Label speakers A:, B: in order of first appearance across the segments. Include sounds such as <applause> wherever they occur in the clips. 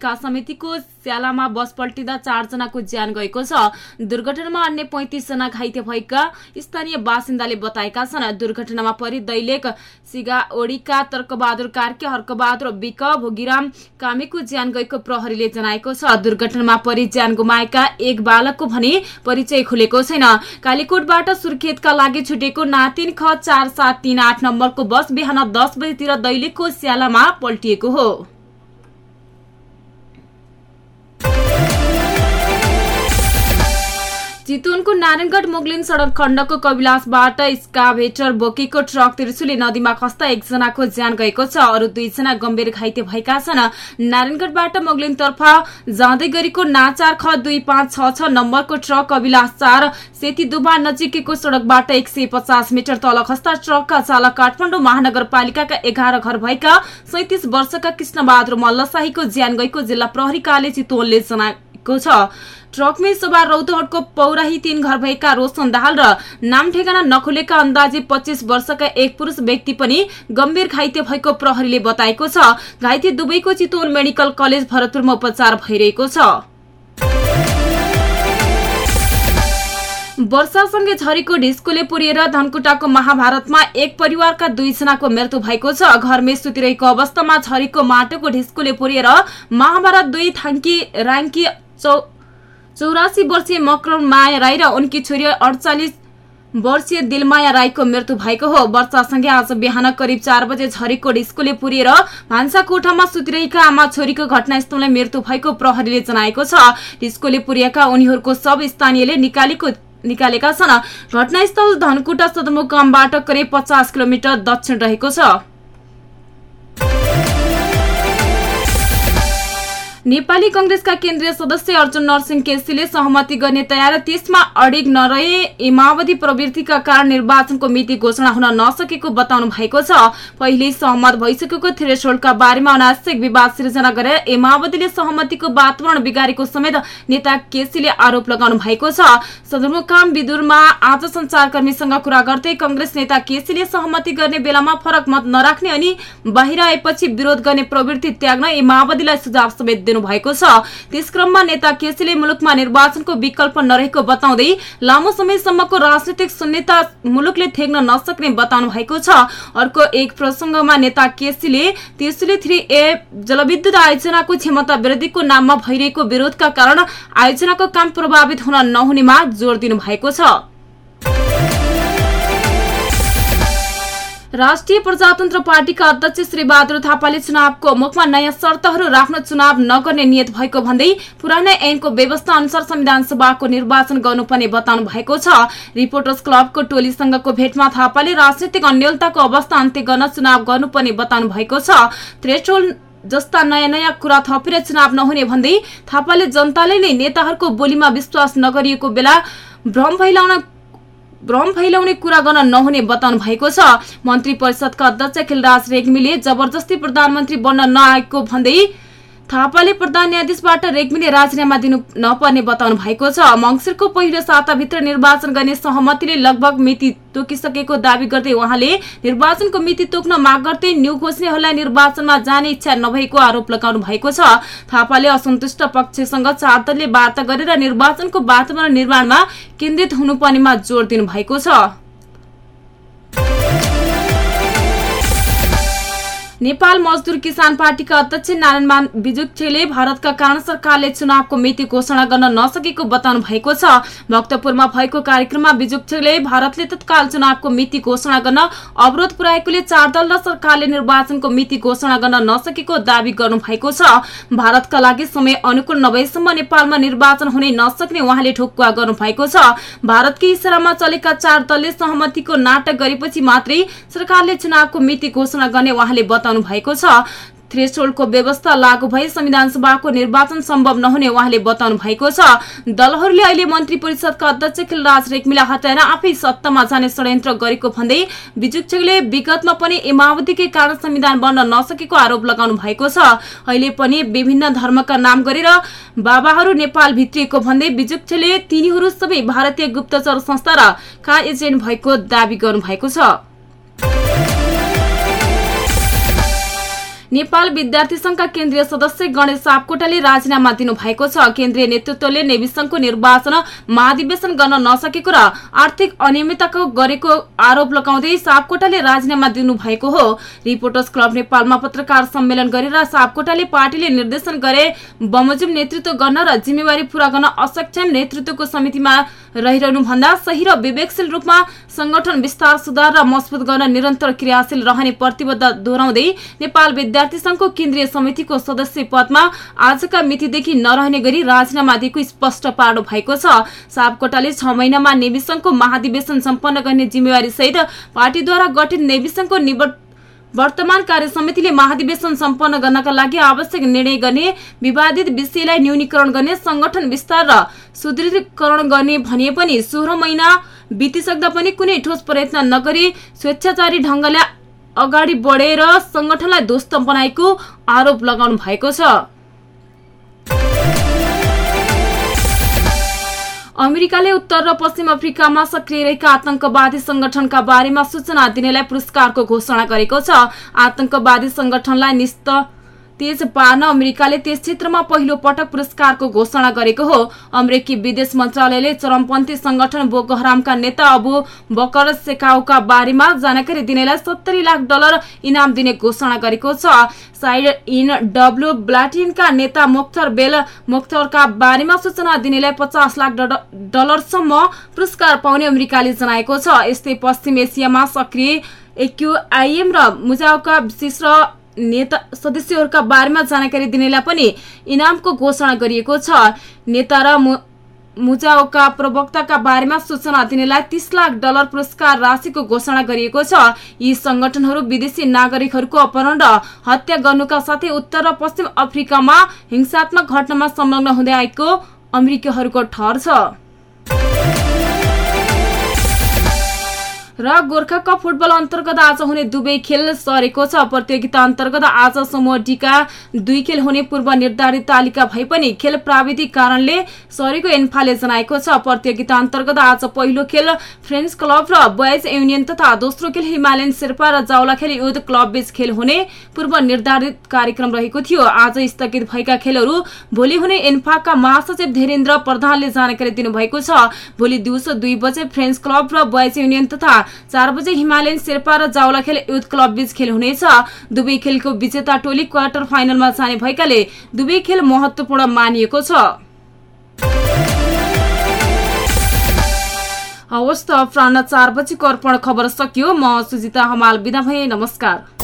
A: विकास समितिको स्यालामा बस पल्टिँदा चारजनाको ज्यान गएको छ। दुर्घटनामा अन्य पैंतिसजना घाइते भएका स्थानीय बासिन्दाले बताएका छन्। दुर्घटनामा परि दैलेख सिगाओडीका तर्कबहादुर कार्के हर्कबहादुर विक भोगिराम कामेको ज्यान गएको प्रहरीले जनाएको छ। दुर्घटनामा परि ज्यान गुमाएका एक बालकको भने परिचय खुलेको छैन। कालीकोटबाट सुर्खेतका लागि छुटेको नातिन ख चार सात तीन आठ नम्बरको बस बिहान दस बजीतिर दैलेखको स्यालामा पल्टिएको हो। चितवनको नारायणगढ मुगलिन सड़क खण्डको कविलासबाट स्काभेटर बोकेको ट्रक त्रिशुली नदीमा खस्दा एकजनाको ज्यान गएको छ। अरू दुईजना गम्भीर घाइते भएका छन्। नारायणगढबाट मुगलिनतर्फ जाँदै गरेको नाचार ख दुई पाँच छ छ नम्बरको ट्रक कविलास चार सेतीदुबा नजिकैको सड़कबाट एक सय पचास मिटर तल खस्दा ट्रकका चालक काठमाडौँ महानगरपालिकाका एघार घर भएका सैतिस वर्षका कृष्णबहादुर मल्लशाहीको ज्यान गएको जिल्ला प्रहरी कार्य चितवनले जनाएको छ। ट्रकमै सवार रौतहटको पौराही तीन घर भएका रोशन दाहाल र नाम ठेगाना नखुलेका अन्दाजे पच्चिस वर्षका एक पुरुष व्यक्ति पनि गम्भीर घाइते भएको प्रहरीले बताएको छ। घाइते दुवैको चितवन मेडिकल कलेज भरतपुरमा उपचार भइरहेको छ। वर्षासँगै झरीको ढिस्कोले पुरिएर धनकुटाको महाभारतमा एक परिवारका दुईजनाको मृत्यु भएको छ। घरमै सुतिरहेको अवस्थामा झरीको माटोको ढिस्कोले पुरिएर महाभारत दुई थाङ्की राङ्की चौ चौरासी वर्षीय मकरम माया राई र उनकी छोरी अडचालिस वर्षीय दिलमाया राईको मृत्यु भएको हो। वर्षासँगै आज बिहान करिब चार बजे झरेको डिस्कोले पुरिएर भान्सा कोठामा सुतिरहेका आमा छोरीको घटनास्थलमा मृत्यु भएको प्रहरीले जनाएको छ। डिस्कोले पुरिएका उनीहरूको सब स्थानीयले निकालेको निकालेका छन्। घटनास्थल धनकुटा सदरमुकामबाट करिब पचास किलोमिटर दक्षिण रहेको छ। नेपाली कंग्रेसका केन्द्रीय सदस्य अर्जुन नरसिंह केसीले सहमति गर्ने तयार त्यसमा अडिग नरहे माओवादी प्रवृत्तिका कारण निर्वाचनको मिति घोषणा हुन नसकेको बताउनु भएको छ। पहिले सहमत भइसकेको थ्रेसोल्डका बारेमा अनावश्यक विवाद सिर्जना गरेर माओवादीले सहमतिको वातावरण बिगारेको समेत नेता केसीले आरोप लगाउनु भएको छ। सदरमुकाम विदुरमा आज संचारकर्मीसँग कुरा गर्दै कंग्रेस नेता केसीले सहमति गर्ने बेलामा फरक मत नराख्ने अनि बाहिर आएपछि विरोध गर्ने प्रवृत्ति त्याग्न माओवादीलाई सुझाव समेत दिनुभएको छ। त्यसक्रममा नेता केसीले मुलुकमा निर्वाचनको विकल्प नरहेको बताउँदै लामो समयसम्मको राजनैतिक शून्यता मुलुकले थेग्न नसक्ने बताउनु भएको छ। अर्को एक प्रसंगमा नेता केसीले तेस्रोले थ्री ए जलविद्युत आयोजनाको क्षमता वृद्धिको नाममा भइरहेको विरोधका कारण आयोजनाको काम प्रभावित हुन नहुनेमा जोड़ दिनु भएको छ। राष्ट्रिय प्रजातन्त्र पार्टीका अध्यक्ष श्री बहादुर थापाले चुनावको मुखमा नयाँ शर्तहरू राख्न चुनाव नगर्ने नियत भएको भन्दै पुरानै ऐनको व्यवस्था अनुसार संविधान सभाको निर्वाचन गर्नुपर्ने बताउनु भएको छ। रिपोर्टर्स क्लबको टोलीसँगको भेटमा थापाले राजनैतिक अन्यलताको अवस्था अन्त्य गर्न चुनाव गर्नुपर्ने बताउनु भएको छ। जस्ता नयाँ नयाँ कुरा थपेर चुनाव नहुने भन्दै थापाले जनताले नै नेताहरूको बोलीमा विश्वास नगरिएको बेला भ्रम फैलाउन भ्रम फैलाउने कुरा गर्न नहुने बताउनु भएको छ। मन्त्री परिषदका अध्यक्ष खिलराज रेग्मीले जबरजस्ती प्रधानमन्त्री बन्न नआएको भन्दै थापाले प्रधान न्यायाधीशबाट रेग्मीले राजीनामा दिनु नपर्ने बताउनु भएको छ। मङ्सिरको पहिलो साताभित्र निर्वाचन गर्ने सहमतिले लगभग मिति तोकिसकेको दावी गर्दै उहाँले निर्वाचनको मिति तोक्न माग गर्दै न्यू घोषणेहरूलाई निर्वाचनमा जाने इच्छा नभएको आरोप लगाउनु भएको छ। थापाले असन्तुष्ट पक्षसँग चार दलले वार्ता गरेर निर्वाचनको वातावरण निर्माणमा केन्द्रित हुनुपर्नेमा जोड़ दिनु भएको छ। नेपाल मजदुर किसान पार्टीका अध्यक्ष नारायणमान विजुक्षले भारतका कारण सरकारले चुनावको मिति घोषणा गर्न नसकेको बताउनु भएको छ। भक्तपुरमा भएको कार्यक्रममा विजुक्षले भारतले तत्काल चुनावको मिति घोषणा गर्न अवरोध पुर्याएकोले चार दल र सरकारले निर्वाचनको मिति घोषणा गर्न नसकेको दावी गर्नु भएको छ। भारतका लागि समय अनुकूल नभएसम्म नेपालमा निर्वाचन हुने नसक्ने उहाँले ठोकुवा गर्नु भएको छ। भारतकै इसारामा चलेका चार दलले सहमतिको नाटक गरेपछि मात्रै सरकारले चुनावको मिति घोषणा गर्ने उहाँले बताउनु बताउनु भएको छ। थ्रेसोल्डको व्यवस्था लागू भए संविधान सभाको निर्वाचन सम्भव नहुने उहाँले बताउनु भएको छ। दलहरूले अहिले मन्त्री परिषदका अध्यक्ष खिलराज रेग्मीलाई हटाएर आफै सत्तामा जाने षड्यन्त्र गरेको भन्दै विजुक्षले विगतमा पनि माओवादीकै कारण संविधान बन्न नसकेको आरोप लगाउनु भएको छ। अहिले पनि विभिन्न धर्मका नाम गरेर बाबाहरू नेपाल भित्रिएको भन्दै विजुक्षले तिनीहरू सबै भारतीय गुप्तचर संस्था र का एजेन्ट भएको दावी गर्नु भएको छ। नेपाल विद्यार्थी संघका केन्द्रीय सदस्य गणेश सापकोटाले राजीनामा दिनुभएको छ। केन्द्रीय नेतृत्वले नेवी संघको निर्वाचन महाधिवेशन गर्न नसकेको र आर्थिक अनियमितताको गरेको आरोप लगाउँदै सापकोटाले राजीनामा दिनुभएको हो। रिपोर्टर्स क्लब नेपालमा पत्रकार सम्मेलन गरेर सापकोटाले पार्टीले निर्देशन गरे बमोजिम नेतृत्व गर्न र जिम्मेवारी पूरा गर्न असक्षम नेतृत्वको समितिमा रहिरहनु भन्दा सही र विवेकशील रूपमा संगठन विस्तार सुधार र मजबुत गर्न निरन्तर क्रियाशील रहने प्रतिबद्ध दोहोऱ्याउँदै नेपाल विद्यार्थी संघको केन्द्रीय समितिको सदस्य पदमा आजका मितिदेखि नरहने गरी राजीनामा दिएको स्पष्ट पार्नु भएको छ। सापकोटाले छ महिनामा नेवी संघको महाधिवेशन सम्पन्न गर्ने जिम्मेवारी सहित पार्टीद्वारा गठित नेवी संघको वर्तमान कार्य समितिले महाधिवेशन सम्पन्न गर्नका लागि आवश्यक निर्णय गर्ने विवादित विषयलाई न्यूनीकरण गर्ने संगठन विस्तार र सुदृढीकरण गर्ने भनिए पनि सोह्र महिना बितिसक्दा पनि कुनै ठोस प्रयत्न नगरी स्वेच्छाचारी ढंगले अगाडि बढेर संगठनलाई ध्वस्त बनाएको आरोप लगाउनु भएको छ। अमेरिकाले उत्तर र पश्चिम अफ्रिकामा सक्रिय रहेका आतंकवादी संगठनका बारेमा सूचना दिनेलाई पुरस्कारको घोषणा गरेको छ। आतंकवादी संगठनलाई निस्त तेज पार्न अमेरिकाले त्यस क्षेत्रमा पहिलो पटक पुरस्कारको घोषणा गरेको हो। अमेरिकी विदेश मन्त्रालयले चरमपन्थी संगठन बोको हरामका नेता अबु बकर सेकाउका बारेमा जानकारी दिनेलाई सत्तरी लाख डलर इनाम दिने घोषणा गरेको छ। साइड इन डब्लु ब्लाटिनका नेता मुख्तर बेल मुख्तरका बारेमा सूचना दिनेलाई पचास लाख डलरसम्म पुरस्कार पाउने अमेरिकाले जनाएको छ। यस्तै पश्चिम एसियामा सक्रिय एक्युआइएम र मुजाउका विशिष्ट नेता सदस्यहरूका बारेमा जानकारी दिनेलाई पनि इनामको घोषणा गरिएको छ। नेता र मुजाओका प्रवक्ताका बारेमा सूचना दिनेलाई तीस लाख डलर पुरस्कार राशिको घोषणा गरिएको छ। यी संगठनहरू विदेशी नागरिकहरूको अपहरण र हत्या गर्नुका साथै उत्तर र पश्चिम अफ्रिकामा हिंसात्मक घटनामा संलग्न हुँदै आएको अमेरिकीहरूको ठहर छ। र गोर्खा कप फुटबल अन्तर्गत आज हुने दुवै खेल सरेको छ। प्रतियोगिता अन्तर्गत आज समूह डीका दुई खेल हुने पूर्व निर्धारित तालिका भए पनि खेल प्राविधिक कारणले सरेको एन्फाले जनाएको छ। प्रतियोगिता अन्तर्गत आज पहिलो खेल फ्रेन्च क्लब र बोयज युनियन तथा दोस्रो खेल हिमालयन शेर्पा र जाउलाखेल युथ क्लब बीच खेल हुने पूर्व निर्धारित कार्यक्रम रहेको थियो। आज स्थगित भएका खेलहरू भोलि हुने एन्फाका महासचिव धीरेन्द्र प्रधानले जानकारी दिनुभएको छ। भोलि दिउँसो दुई बजे फ्रेन्च क्लब र बोयज युनियन तथा चार बजे हिमालयन शेर्पा र जावला खेल युथ क्लब बीच खेल हुनेछ। दुवै खेलको विजेता टोली क्वार्टर फाइनलमा जाने भएकाले दुवै खेल महत्वपूर्ण मानिएको छ। हवस् त अपरान्न चार बजीको अर्पण खबर सकियो। म सुजिता हमाल बिदा भए नमस्कार।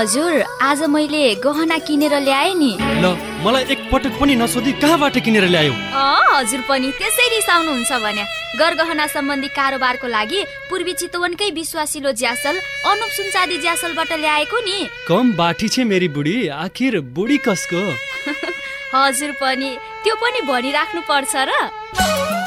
B: हजुर आज मैले गहना किनेर ल्याएँ नि।
C: ल मलाई एक पटक पनि नसोधी कहाँबाट किनेर ल्यायो?
B: हजुर पनि त्यसै रिसाउनुहुन्छ भने। गहना सम्बन्धी कारोबारको लागि पूर्वी चितवनकै विश्वासिलो ज्यासल अनुप सुनचादी ज्यासलबाट ल्याएको नि।
C: कम बाठी छे मेरी बुढी आखिर बुढी कसको? <laughs>
B: हजुर पनि त्यो पनि भनिराख्नु पर्छ र।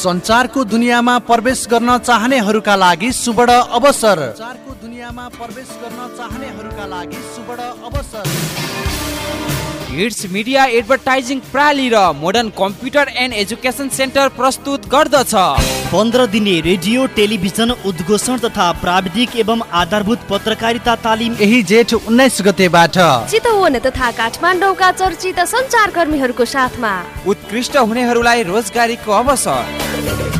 D: सञ्चारको दुनियाँमा प्रवेश गर्न चाहनेहरूका लागि सुवर्ण अवसर। दुनियाँमा प्रवेश
E: मिडिया एडभर्टाइजिङ प्राली र modern computer and education centre प्रस्तुत गर्दछ।
F: पन्ध्र दिने रेडियो टेलिभिजन उद्घोषण तथा प्राविधिक एवं आधारभूत पत्रकारिता तालिम
D: यही जेठ उन्नाइस गतेबाट।
G: चितवन तथा काठमाडौँका चर्चित सञ्चारकर्मीहरूको साथमा।
E: उत्कृष्ट हुनेहरूलाई रोजगारीको अवसर।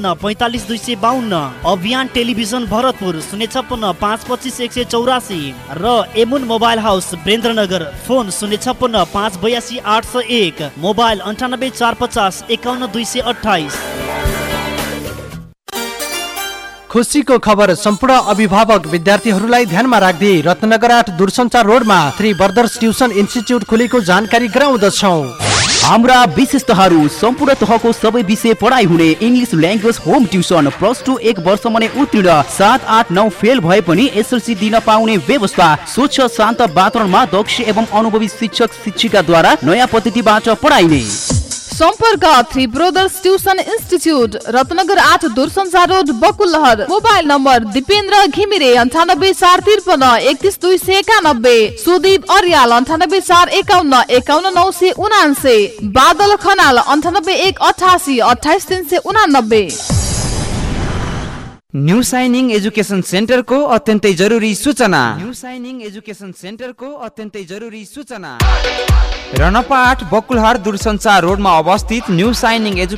F: पैँतालिस दुई सय बाहन्न अभियान टेलिभिजन भरतपुर शून्य छप्पन्न पाँच पच्चिस एक सय चौरासी र एमुन मोबाइल हाउस बेन्द्रनगर फोन शून्य छप्पन्न पाँच बयासी आठ सय एक मोबाइल अन्ठानब्बे चार पचास एकाउन्न दुई सय अठाइस
D: खुसीको खबर सम्पूर्ण अभिभावक विद्यार्थीहरूलाई ध्यानमा राख्दै रत्नगर आठ दूरसञ्चार रोडमा थ्री ब्रदर्स ट्युसन इन्स्टिच्युट खुलेको जानकारी गराउँदछौ।
H: हाम्रा विशेषताहरू सम्पूर्ण तहको सबै विषय पढाइ हुने English language home tuition plus two एक वर्षमा नै उत्तीर्ण। सात आठ नौ फेल भए पनि एसएलसी दिन पाउने व्यवस्था स्वच्छ शान्त वातावरणमा दक्ष एवं अनुभवी शिक्षक शिक्षिकाद्वारा नयाँ पद्धतिबाट पढाइने।
I: सम्पर्क three brothers tuition institute Ratnagar आठ दूरसञ्चार road Bakulahar. Mobile number Dipendra Ghimire अन्ठानब्बे चार त्रिपन्न एकतिस दुई सय एकानब्बे। सुदीप अर्याल अन्ठानब्बे चार एकाउन्न एकाउन्न नौ सय उनान्से। बादल खनाल अन्ठानब्बे एक अठासी अठाइस तिन सय उनानब्बे।
E: न्यू साइनिङ एजुकेसन सेन्टरको अत्यन्तै जरुरी सूचना। न्यू साइनिङ एजुकेसन सेन्टरको अत्यन्तै जरुरी सूचना। रनपा आठ बकुलहार दूरसञ्चार रोडमा अवस्थित न्यू साइनिङ एजुकेसन